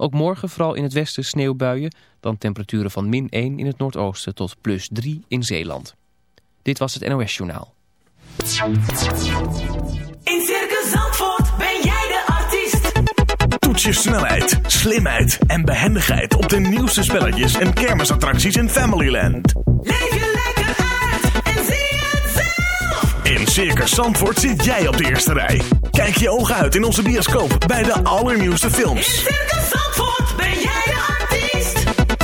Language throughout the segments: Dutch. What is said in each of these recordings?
Ook morgen vooral in het westen sneeuwbuien. Dan temperaturen van min 1 in het noordoosten tot plus 3 in Zeeland. Dit was het NOS Journaal. In Circus Zandvoort ben jij de artiest. Toets je snelheid, slimheid en behendigheid op de nieuwste spelletjes en kermisattracties in Familyland. Leef je lekker uit en zie het zelf. In Circus Zandvoort zit jij op de eerste rij. Kijk je ogen uit in onze bioscoop bij de allernieuwste In films. Circus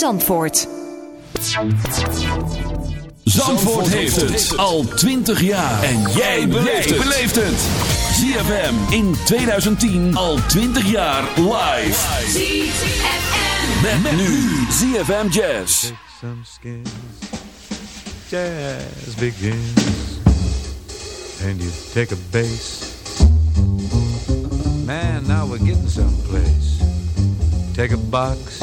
Zandvoort. Zandvoort heeft het al 20 jaar. En jij beleeft het. ZFM in 2010 al 20 jaar live. ZFM. Met, nu ZFM Jazz. Take some skins. Jazz begins. And you take a bass. Man, now we're getting someplace. Take a box.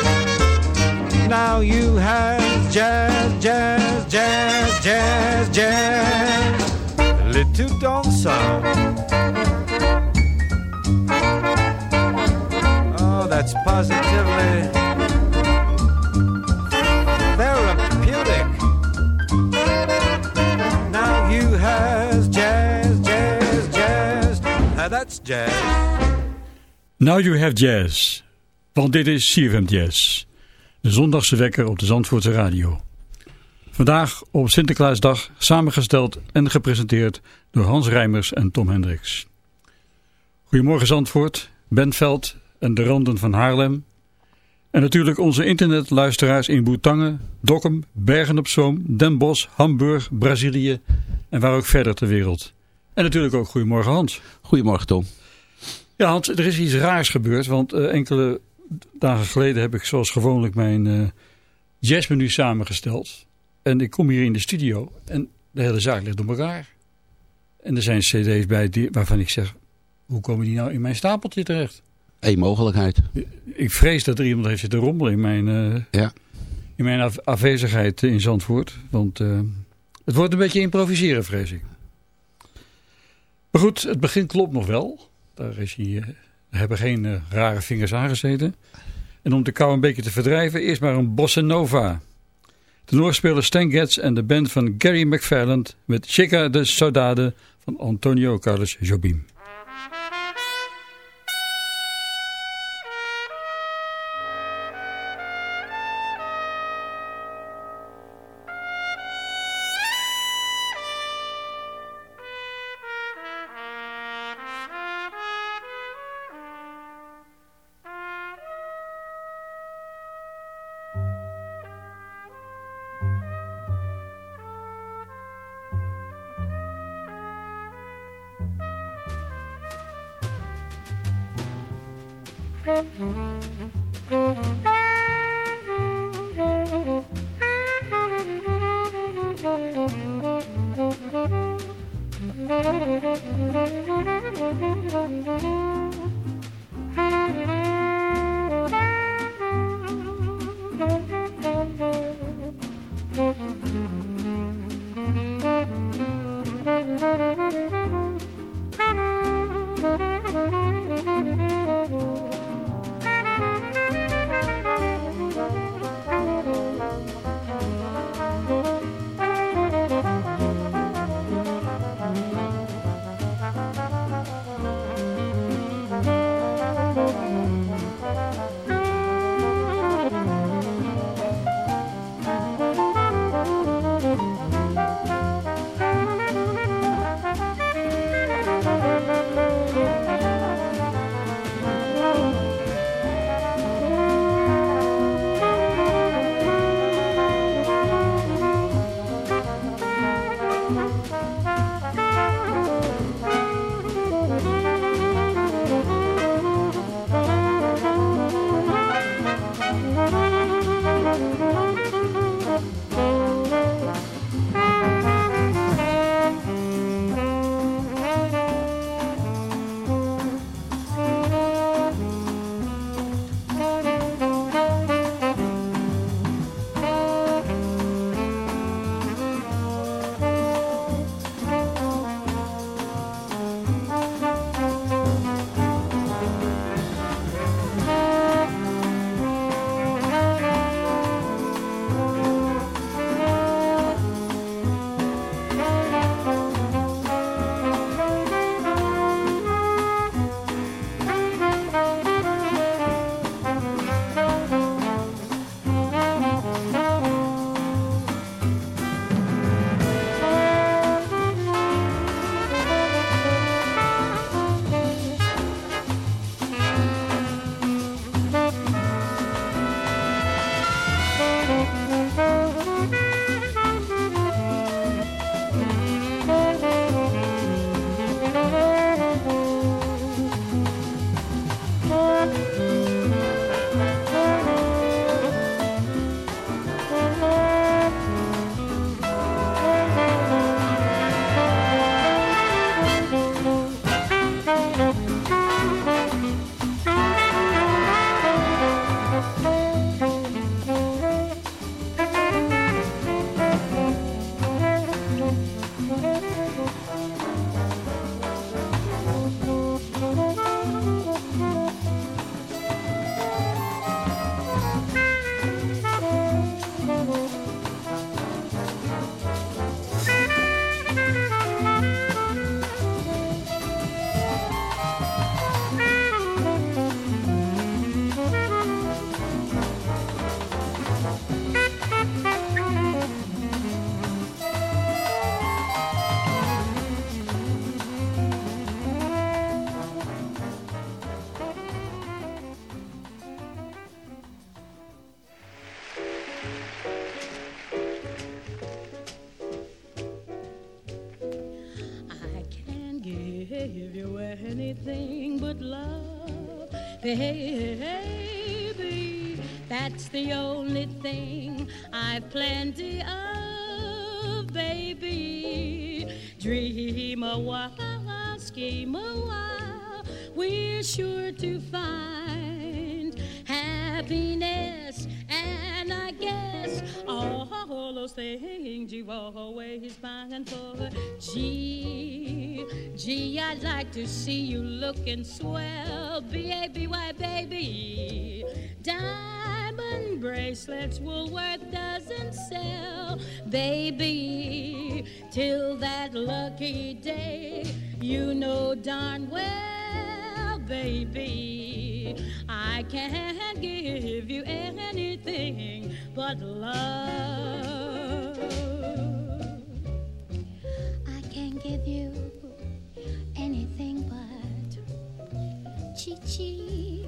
Now you have jazz, jazz, jazz, jazz, jazz. Little dancehall. Oh, that's positively therapeutic. Now you has jazz, jazz, jazz. Now that's jazz. Now You Have Jazz. Want dit is CFM Jazz. De zondagse wekker op de Zandvoortse radio. Vandaag op Sinterklaasdag samengesteld en gepresenteerd door Hans Rijmers en Tom Hendricks. Goedemorgen Zandvoort, Bentveld en de randen van Haarlem. En natuurlijk onze internetluisteraars in Boetangen, Dokkum, Bergen op Zoom, Den Bosch, Hamburg, Brazilië en waar ook verder ter wereld. En natuurlijk ook goedemorgen Hans. Goedemorgen Tom. Ja Hans, er is iets raars gebeurd, want eh, enkele dagen geleden heb ik zoals gewoonlijk mijn eh, jazzmenu samengesteld. En ik kom hier in de studio en de hele zaak ligt door elkaar. En er zijn cd's bij die, waarvan ik zeg, hoe komen die nou in mijn stapeltje terecht? Eén mogelijkheid. Ik vrees dat er iemand heeft zitten rommelen in mijn, eh, Ja. in mijn af- afwezigheid in Zandvoort. Want eh, het wordt een beetje improviseren, vrees ik. Maar goed, het begin klopt nog wel. Daar, is hij, hebben geen eh, rare vingers aangezeten. En om de kou een beetje te verdrijven, eerst maar een bossa nova. Tenorspeler Stan Getz en de band van Gary McFarland met Chica de Saudade van Antonio Carlos Jobim. Baby. That's the things you've always pined for. Gee, gee, I'd like to see you looking swell, B-A-B-Y, baby. Diamond bracelets Woolworth doesn't sell, baby. Till that lucky day, you know darn well, baby. I can't give you anything but love. Give you anything but chi chi.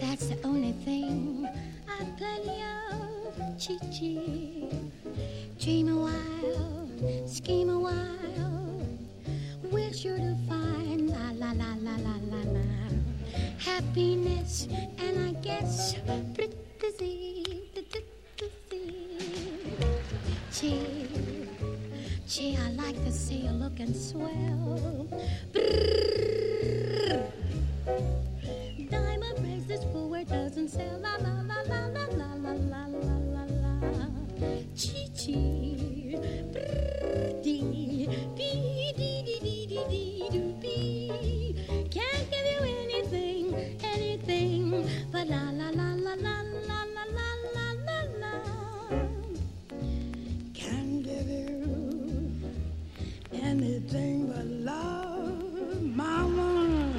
That's the only thing I've plenty of chi chi. Dream a while, scheme a while. We're sure to find la la la la la la la happiness, and I guess pretty Gee, gee, I like to see you looking swell. Brrr. Diamond bracelets, Woolworth doesn't sell. La la la la la la la la la la la. Chee chee. Brrr, dee, dee, dee, dee, dee, dee. Can't give you anything, anything, but la la anything but love, mama.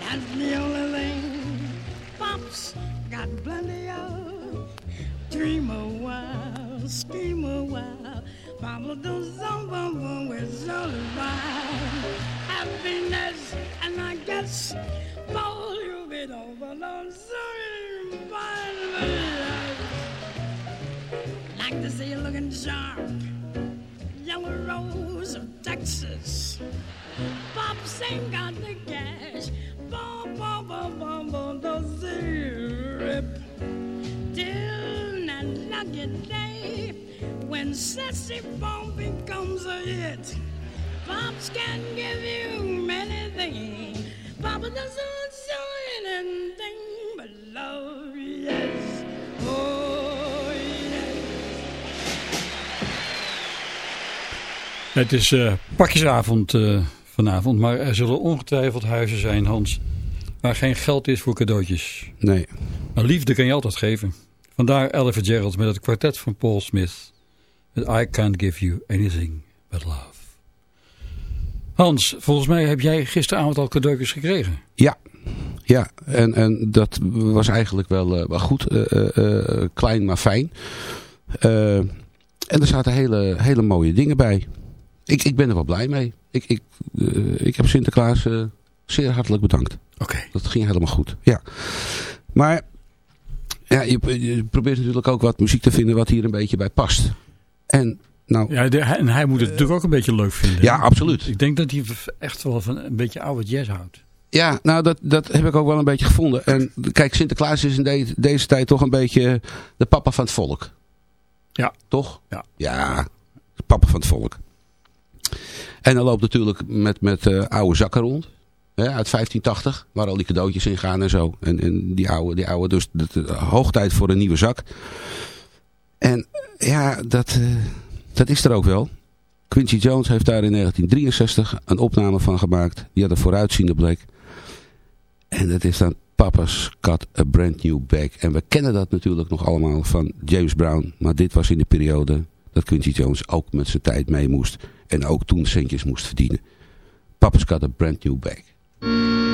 That's the only thing Pops got plenty of. Dream a while, scheme a while. Mama do some bum bum with all about happiness, and I guess all you been over on sorry Like to see you looking sharp, ain't got the cash. Bum, bum, bum, bum, bum, the syrup. Till that lucky day when Sassy Bum becomes a hit. Pops can give you many things. Papa doesn't show anything but love, yes. Oh, yes. Het is eh, pakjesavond eh, vanavond, maar er zullen ongetwijfeld huizen zijn, Hans, waar geen geld is voor cadeautjes. Nee. Maar liefde kan je altijd geven. Vandaar Ella Gerald met het kwartet van Paul Smith. Met I Can't Give You Anything But Love. Hans, volgens mij heb jij gisteravond al cadeautjes gekregen. Ja, ja. En, en dat was eigenlijk wel, eh, wel goed. eh, eh, klein maar fijn. En er zaten hele, hele mooie dingen bij. Ik, ik ben er wel blij mee. Ik, ik, eh, ik heb Sinterklaas eh, zeer hartelijk bedankt. Oké. Dat ging helemaal goed. Ja. Maar ja, je, je probeert natuurlijk ook wat muziek te vinden wat hier een beetje bij past. En nou, Ja, de- en hij moet het natuurlijk ook een beetje leuk vinden. Ja, absoluut. Ik denk dat hij echt wel van een beetje oude jazz houdt. Ja, nou dat, dat heb ik ook wel een beetje gevonden. En kijk, Sinterklaas is in de- deze tijd toch een beetje de papa van het volk. Ja. Toch? Ja. Ja, de papa van het volk. En hij loopt natuurlijk met, met eh, oude zakken rond. Hè, uit 1580, waar al die cadeautjes in gaan en zo. En, en die oude, die oude dus de, de- hoog tijd voor een nieuwe zak. En ja, dat, eh, dat is er ook wel. Quincy Jones heeft daar in 1963 een opname van gemaakt. Die had een vooruitziende blik. En dat is dan Papa's Got a Brand New Bag. En we kennen dat natuurlijk nog allemaal van James Brown. Maar dit was in de periode dat Quincy Jones ook met zijn tijd mee moest. En ook toen centjes moest verdienen. Papa's Got a Brand New Bag.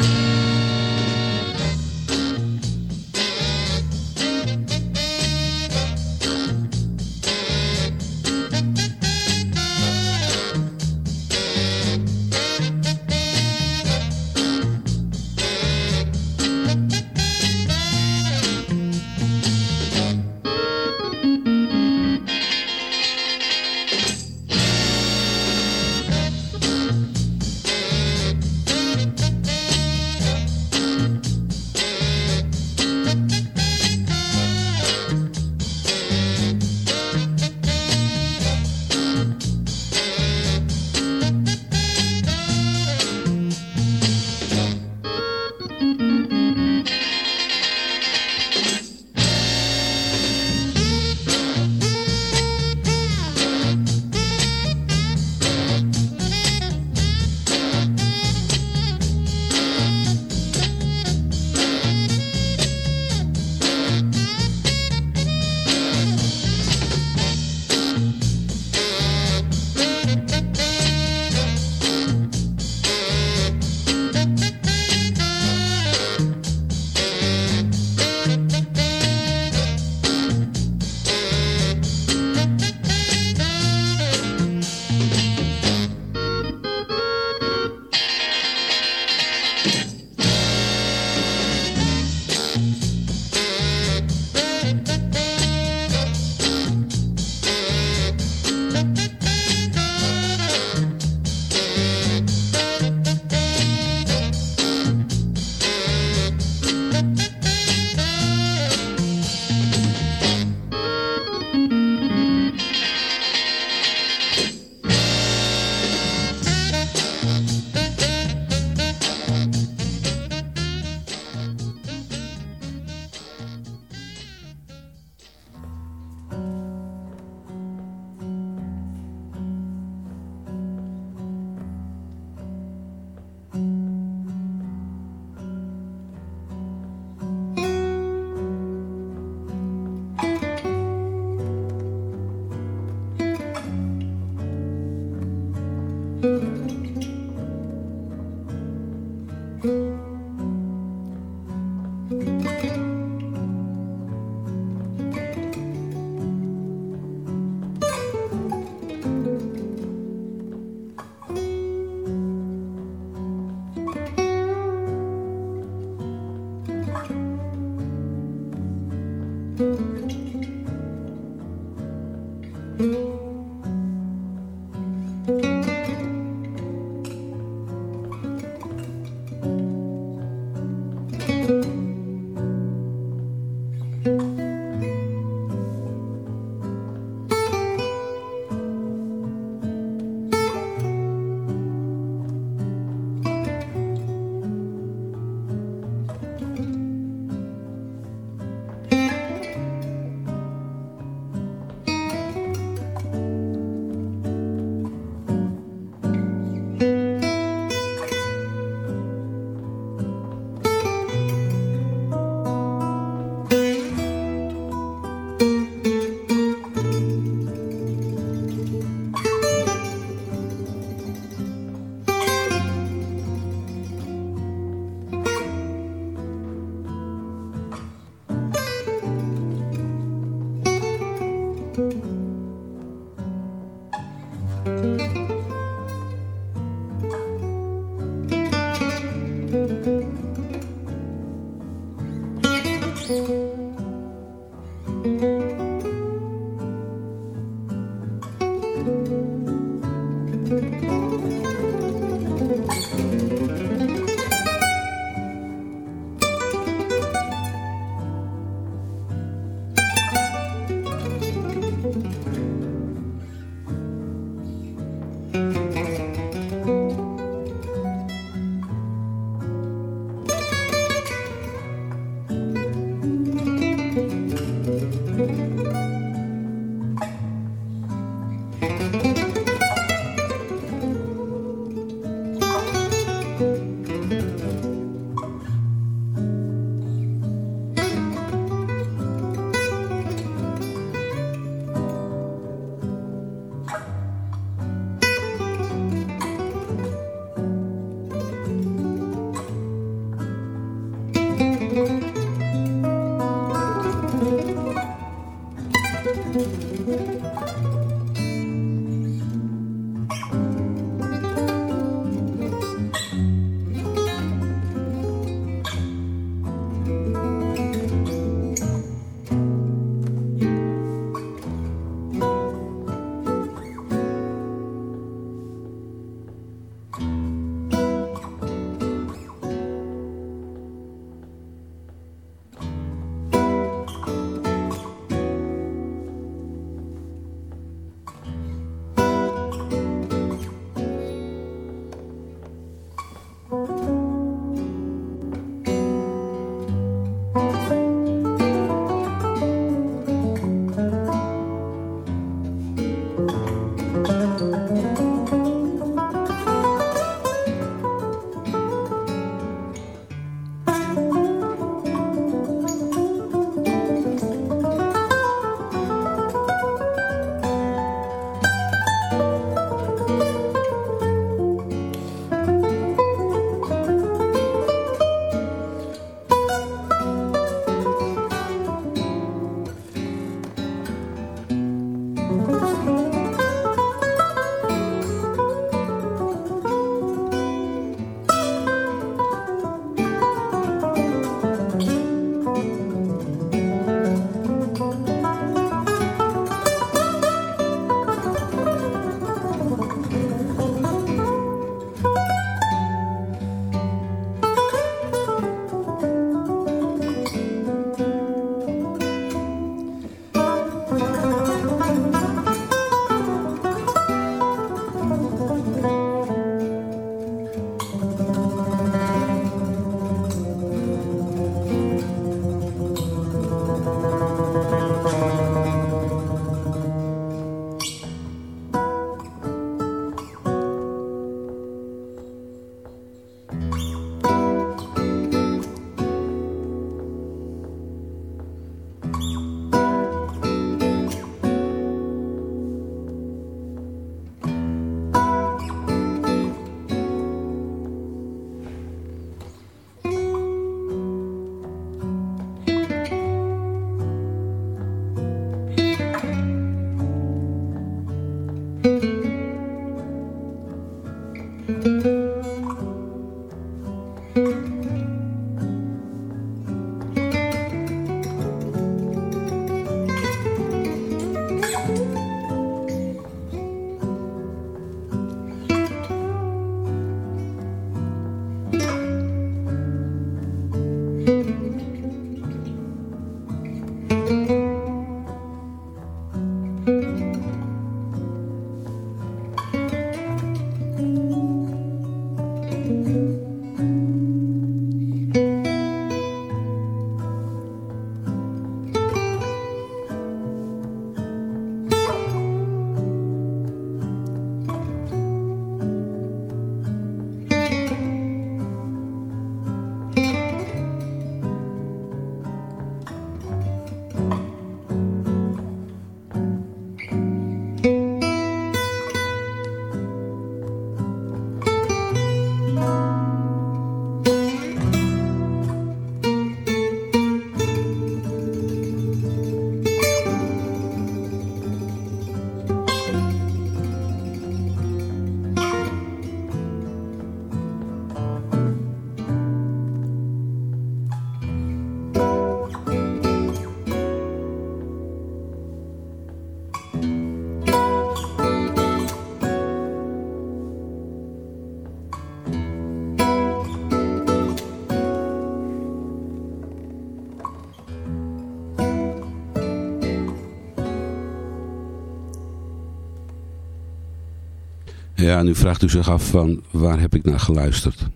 Ja, nu vraagt u zich af van waar heb ik naar geluisterd.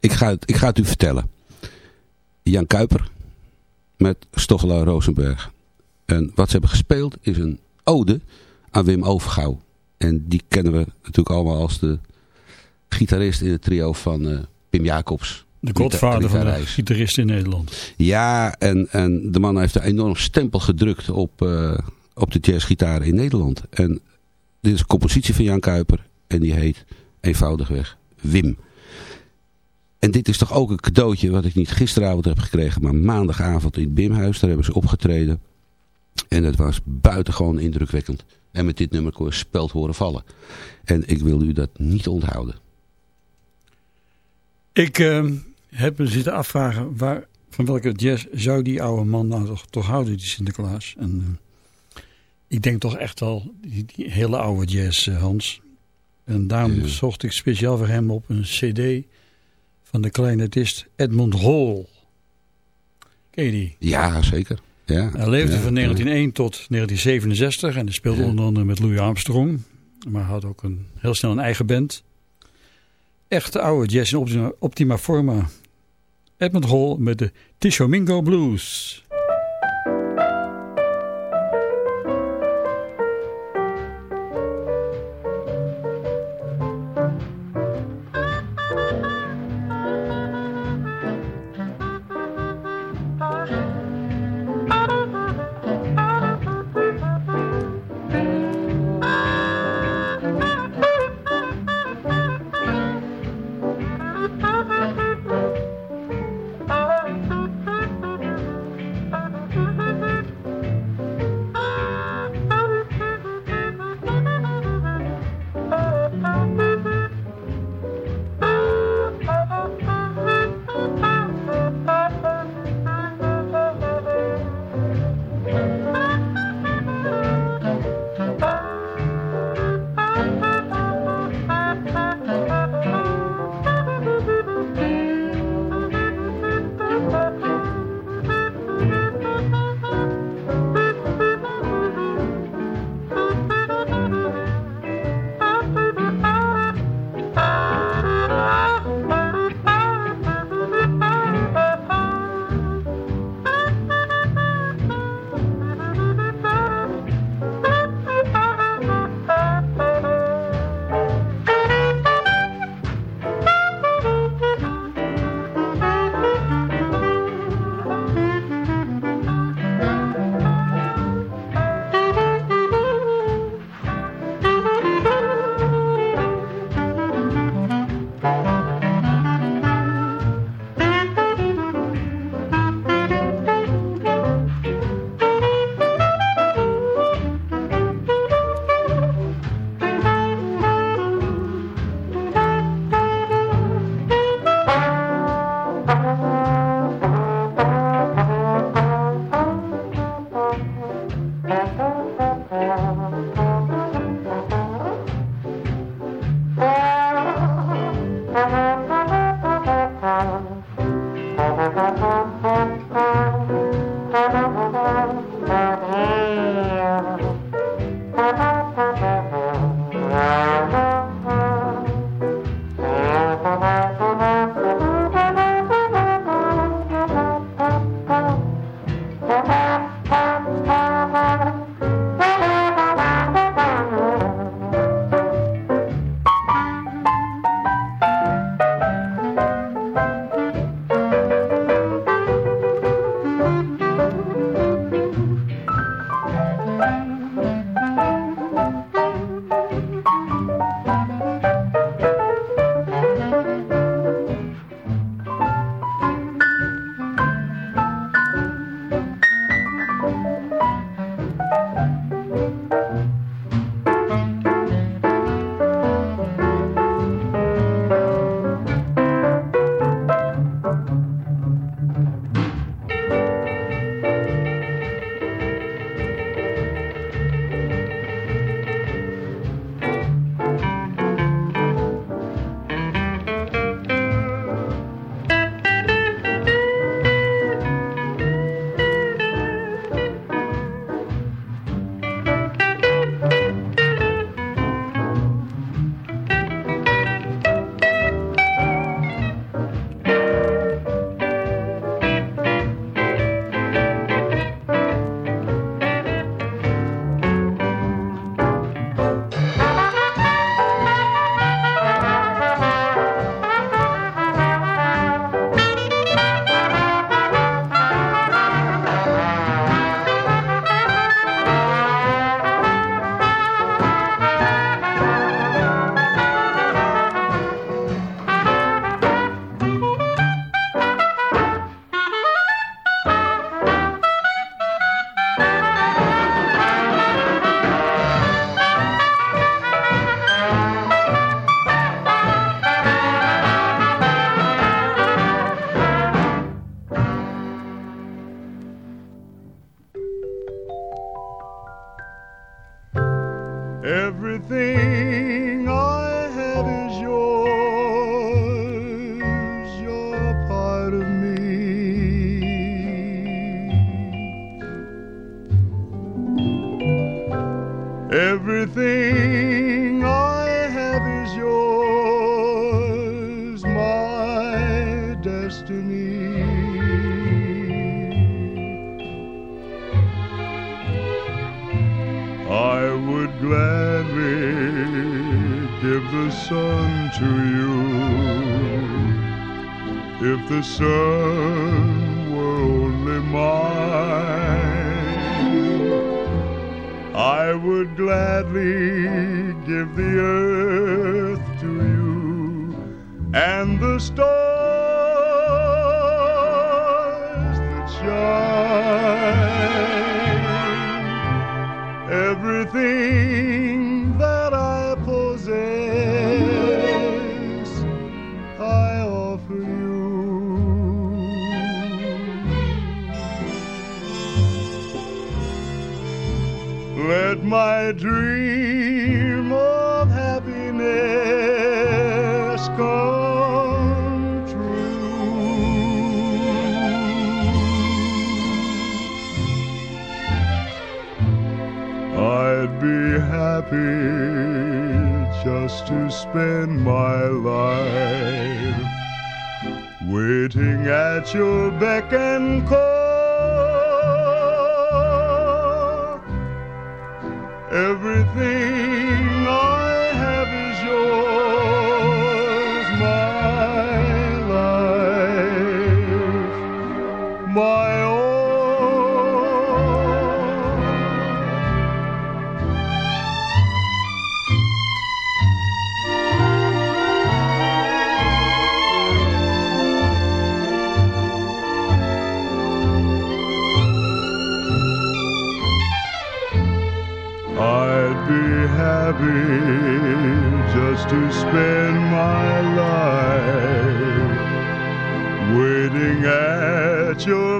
Ik ga het, ik ga het u vertellen. Jan Kuiper met Stoffelaar Rosenberg. En wat ze hebben gespeeld is een ode aan Wim Overgouw. En die kennen we natuurlijk allemaal als de gitarist in het trio van eh, Pim Jacobs. De godvader van de gitarist in Nederland. Ja, en, en de man heeft een enorm stempel gedrukt op, uh, op de jazzgitaar in Nederland. En dit is een compositie van Jan Kuiper. En die heet eenvoudigweg Wim. En dit is toch ook een cadeautje wat ik niet gisteravond heb gekregen, maar maandagavond in het Bimhuis. Daar hebben ze opgetreden. En het was buitengewoon indrukwekkend. En met dit nummer kon je speld horen vallen. En ik wil u dat niet onthouden. Ik eh, heb me zitten afvragen waar, van welke jazz zou die oude man nou toch, toch houden, die Sinterklaas. En eh, ik denk toch echt die, die hele oude jazz, eh, Hans. En daarom zocht ik speciaal voor hem op een cd van de clarinetist Edmund Hall. Ken je die? Ja, zeker. Ja, Hij leefde ja, van 1901 tot 1967 en hij speelde onder andere met Louis Armstrong. Maar had ook een, heel snel een eigen band. Echte oude jazz in optima, optima forma. Edmund Hall met de Tishomingo Blues. My dream of happiness come true. I'd be happy just to spend my life waiting at your beck and call. At your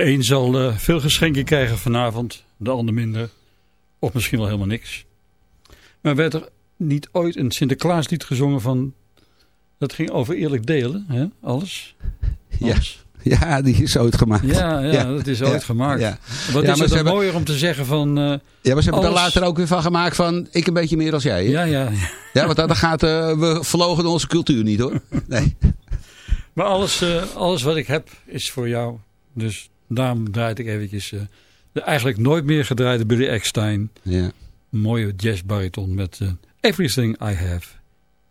De een zal eh, veel geschenken krijgen vanavond, de ander minder. Of misschien wel helemaal niks. Maar werd er niet ooit een Sinterklaaslied gezongen van... Dat ging over eerlijk delen, hè? alles? Ja. Ja, die is ooit gemaakt. Ja, ja, dat is ooit Ja, gemaakt. ja. Wat is het hebben- mooier om te zeggen van... eh, Ja, maar ze hebben er later ook weer van gemaakt van ik een beetje meer als jij. hè? Ja, ja. Ja, want dan gaat eh, we verlogen onze cultuur niet hoor. Nee. Maar alles, alles wat ik heb is voor jou. Dus daarom draait ik eventjes eh, de eigenlijk nooit meer gedraaide Billy Eckstein. Ja. Een mooie jazzbariton met eh, Everything I Have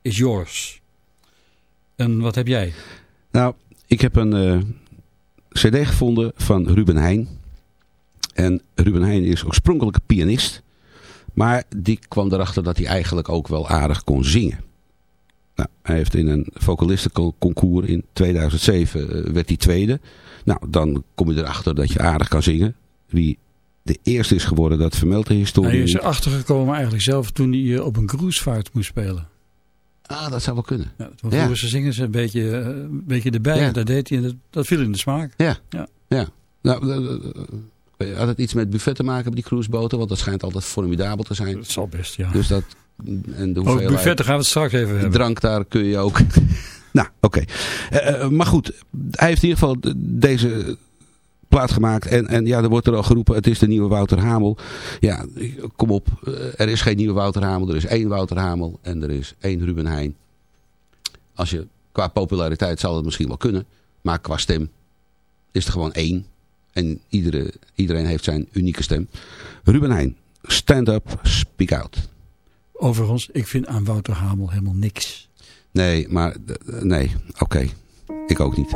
Is Yours. En wat heb jij? Nou, ik heb een eh, cd gevonden van Ruben Heijn. En Ruben Heijn is oorspronkelijk een pianist. Maar die kwam erachter dat hij eigenlijk ook wel aardig kon zingen. Nou, hij heeft in een vocalistenconcours in 2007 eh, werd hij tweede. Nou, dan kom je erachter dat je aardig kan zingen. Wie de eerste is geworden, dat vermeldt de historie Hij is erachter gekomen eigenlijk zelf toen hij eh, op een cruisevaart moest spelen. Ah, dat zou wel kunnen. Ja, toen Ja. ze zingen ze een beetje, eh, een beetje erbij. Ja. Dat deed hij en dat, dat viel in de smaak. Ja, Ja. ja. Nou, had het iets met buffet te maken met die cruiseboten? Want dat schijnt altijd formidabel te zijn. Dat zal best, ja. Dus dat, en de Over buffetten gaan we het straks even hebben. drank daar kun je ook... nou, oké. Eh, eh, maar goed, hij heeft in ieder geval de- deze plaat gemaakt. En, en ja, er wordt er al geroepen, het is de nieuwe Wouter Hamel. Ja, kom op. eh, Er is geen nieuwe Wouter Hamel. Er is één Wouter Hamel en er is één Ruben Heijn. Als je, qua populariteit zal het misschien wel kunnen. Maar qua stem is er gewoon één. En iedere, iedereen heeft zijn unieke stem. Ruben Heijn, stand up, speak out. Overigens, ik vind aan Wouter Hamel helemaal niks. Nee, maar nee, oké. Ik ook niet.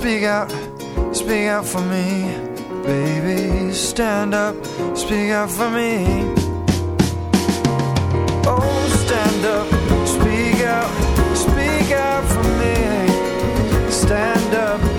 Speak out, speak out for me, baby. Stand up, speak out for me. Oh, stand up, speak out, speak out for me. Stand up.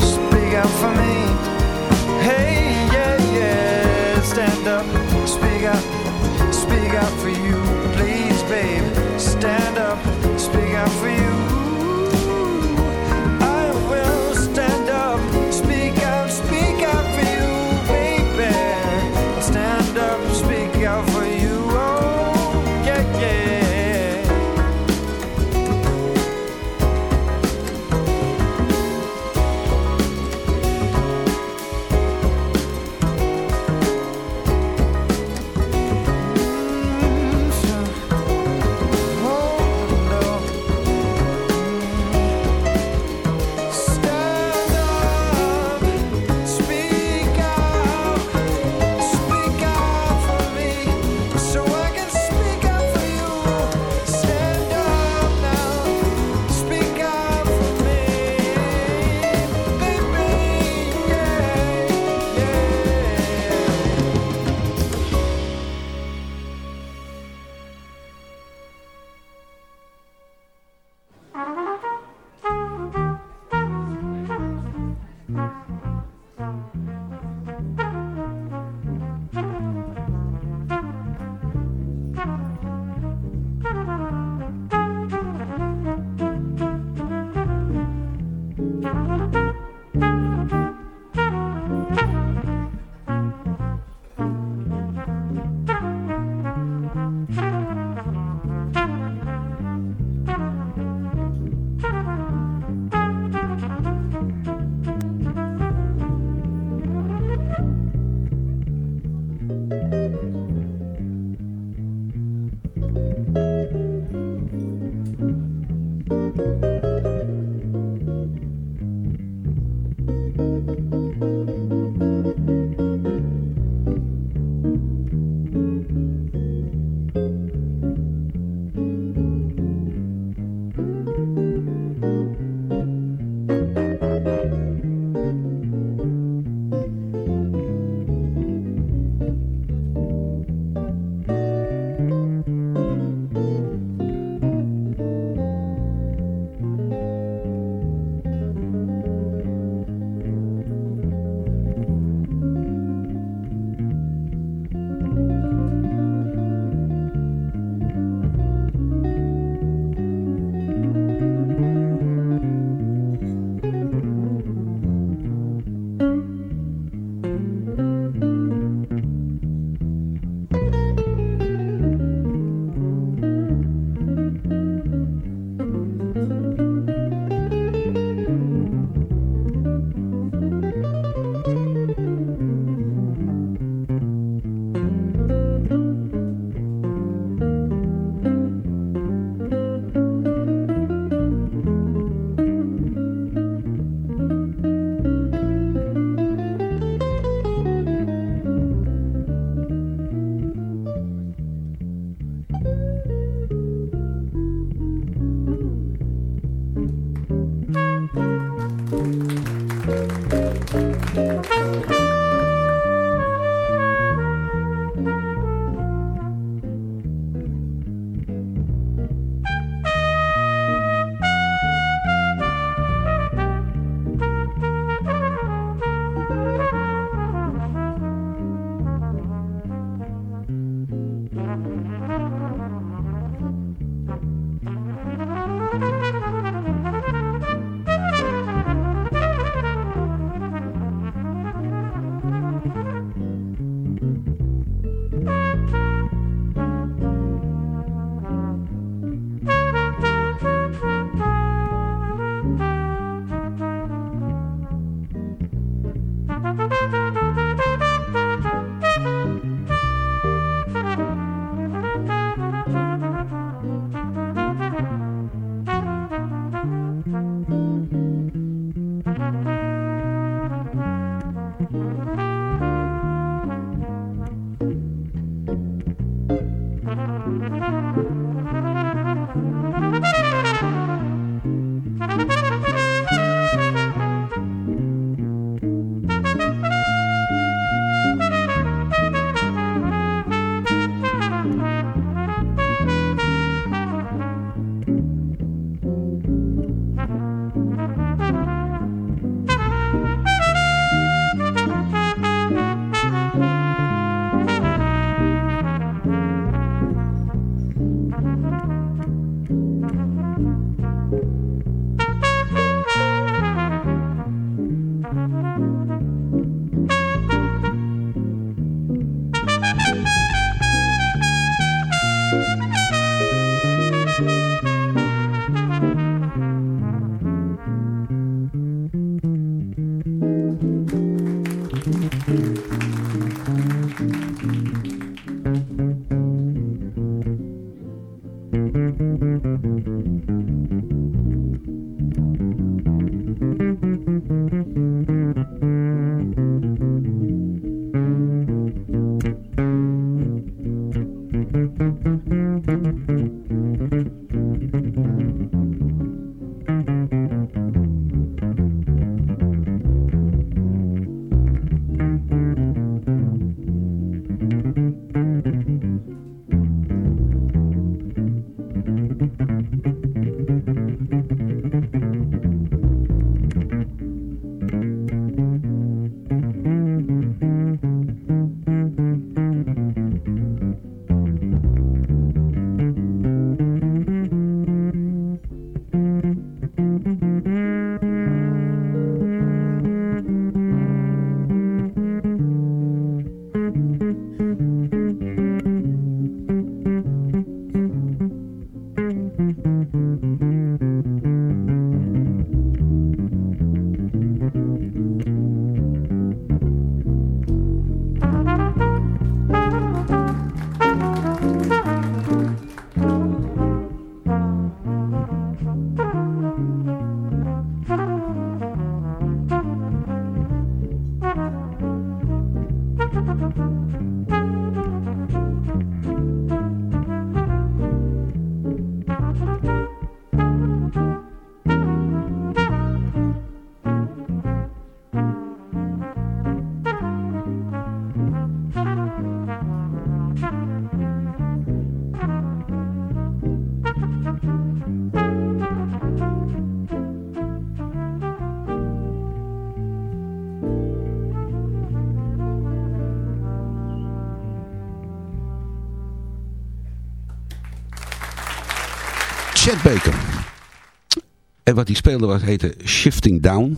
En wat hij speelde was, heette Shifting Down.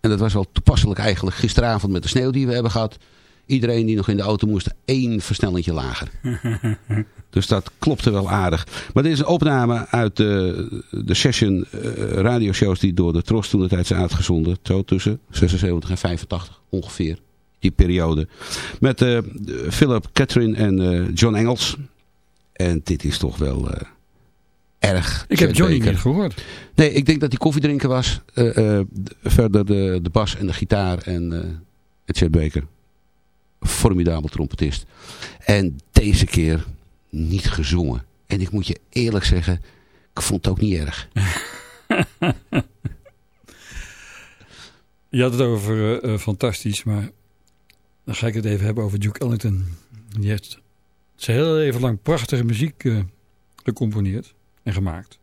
En dat was wel toepasselijk eigenlijk gisteravond met de sneeuw die we hebben gehad. Iedereen die nog in de auto moest, één versnellingje lager. Dus dat klopte wel aardig. Maar dit is een opname uit de, de session eh, radioshows die door de Tros toen de tijd zijn uitgezonden. Zo tussen 76 en 85 ongeveer. Die periode. Met eh, Philip, Catherine en eh, John Engels. En dit is toch wel eh, erg. Ik heb Johnny niet gehoord. Nee, ik denk dat hij koffiedrinken was. Eh, eh, verder de, de bas en de gitaar en eh het Chet Baker. Formidabel trompetist. En deze keer niet gezongen. En ik moet je eerlijk zeggen, ik vond het ook niet erg. Je had het over fantastisch, maar dan ga ik het even hebben over Duke Ellington. Die heeft heel even lang prachtige muziek gecomponeerd en gemaakt.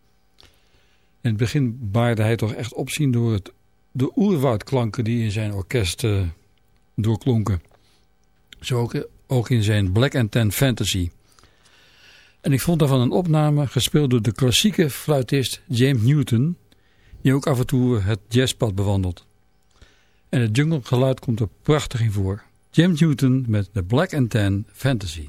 In het begin baarde hij toch echt opzien door het, de oerwoudklanken die in zijn orkest eh, doorklonken. Zo ook, in zijn Black and Tan Fantasy. En ik vond daarvan een opname gespeeld door de klassieke fluitist James Newton, die ook af en toe het jazzpad bewandelt. En het junglegeluid komt er prachtig in voor. James Newton met de Black and Tan Fantasy.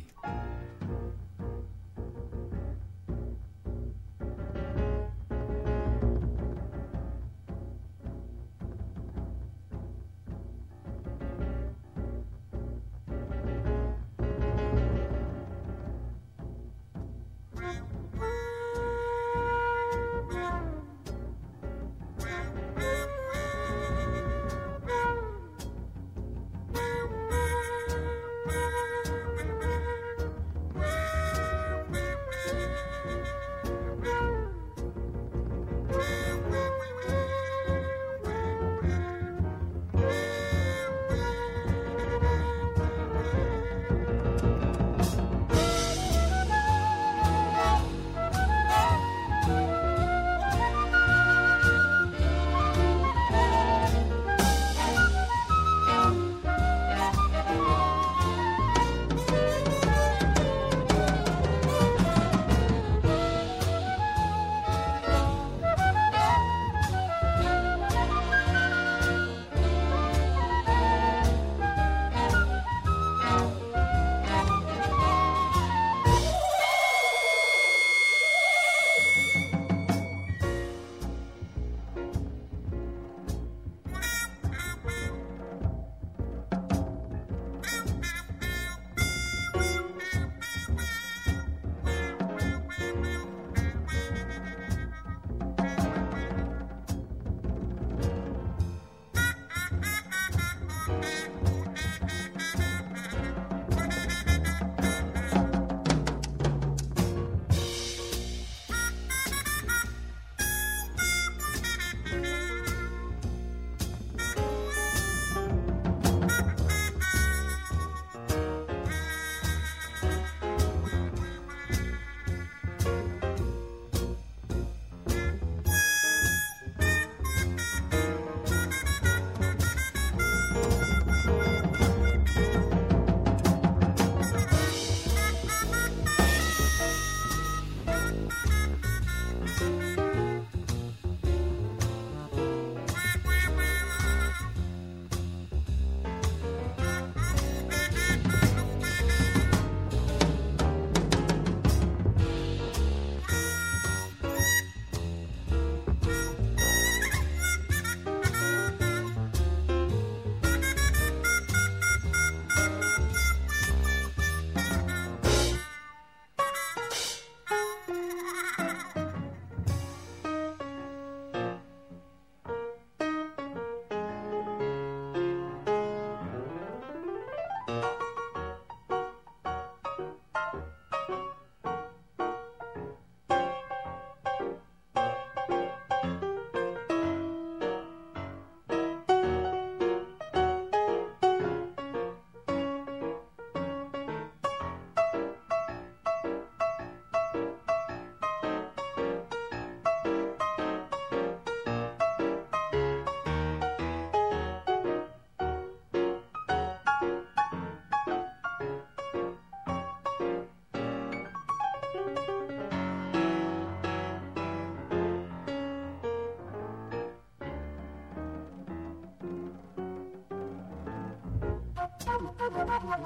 Thank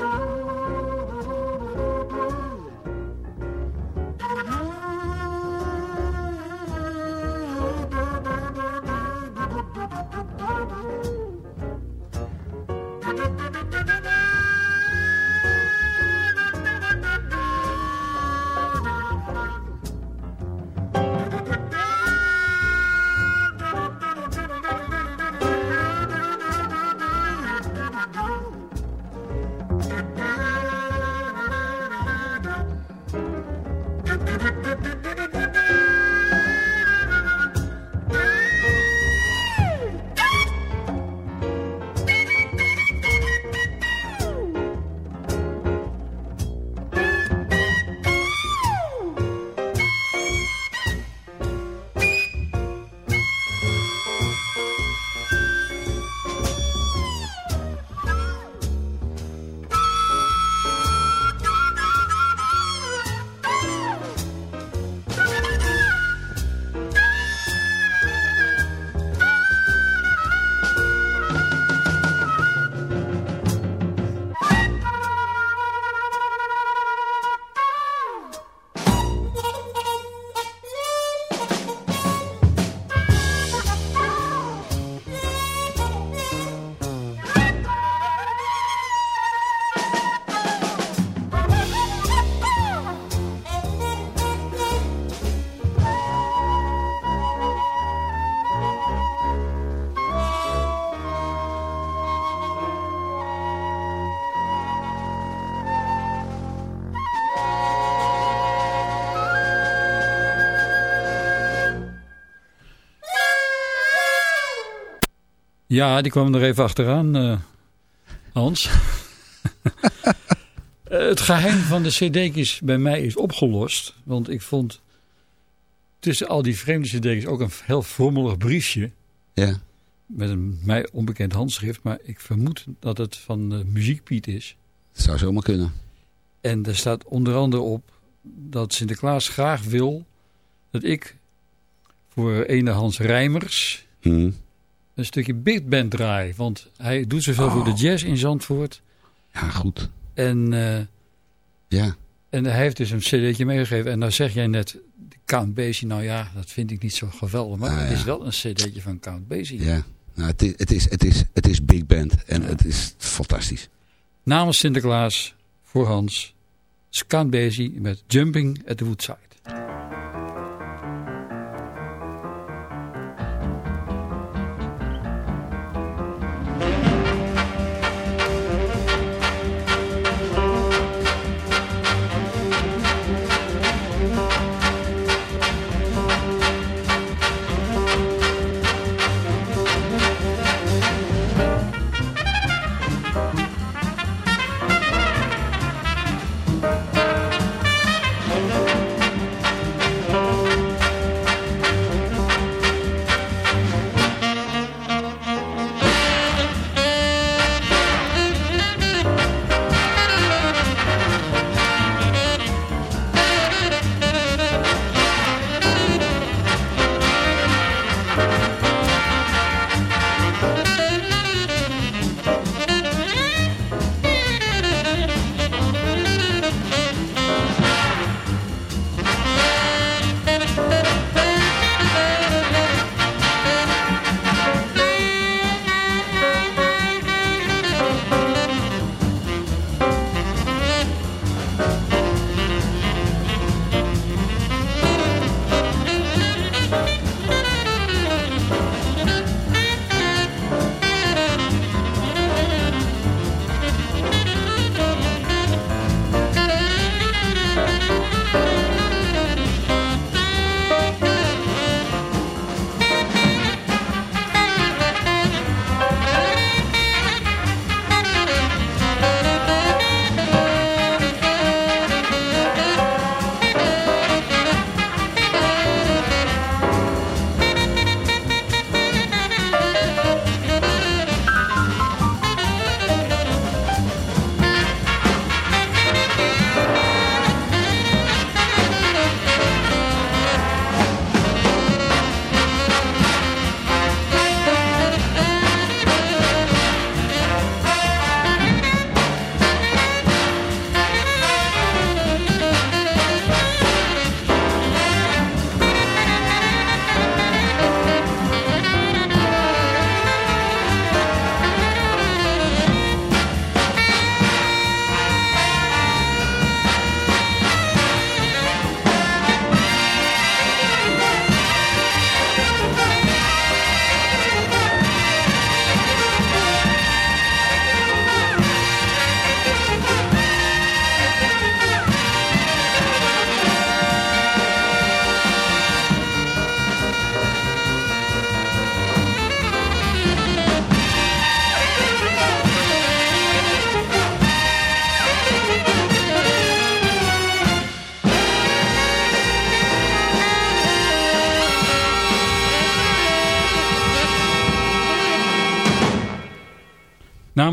you. Ja, die kwam er even achteraan, eh, Hans. Eh, het geheim van de cd'tjes bij mij is opgelost. Want ik vond tussen al die vreemde cd'tjes ook een heel frommelig briefje. Ja. Met een mij onbekend handschrift. Maar ik vermoed dat het van de Muziekpiet is. Dat zou zomaar kunnen. En er staat onder andere op dat Sinterklaas graag wil dat ik voor ene Hans Rijmers Hmm. Een stukje big band draai. Want hij doet zoveel voor de jazz in Zandvoort. Ja, goed. En, eh, Ja. en hij heeft dus een cd'tje meegegeven. En nou zeg jij net, Count Basie, nou ja, dat vind ik niet zo geweldig. Maar Ah, het ja. is wel een cd'tje van Count Basie. Ja. Nou, het, is, het, is, het, is, het is big band. En het is fantastisch. Namens Sinterklaas, voor Hans, Count Basie met Jumping at the Woodside.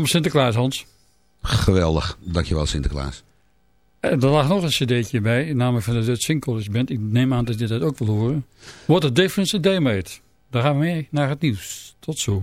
Namens Sinterklaas, Hans. Geweldig. Dankjewel Sinterklaas. Eh, Er lag nog een cd'tje bij, namelijk van de Dutch Sing College Band. Ik neem aan dat je dat ook wil horen. What a difference a day made. Daar gaan we mee naar het nieuws. Tot zo.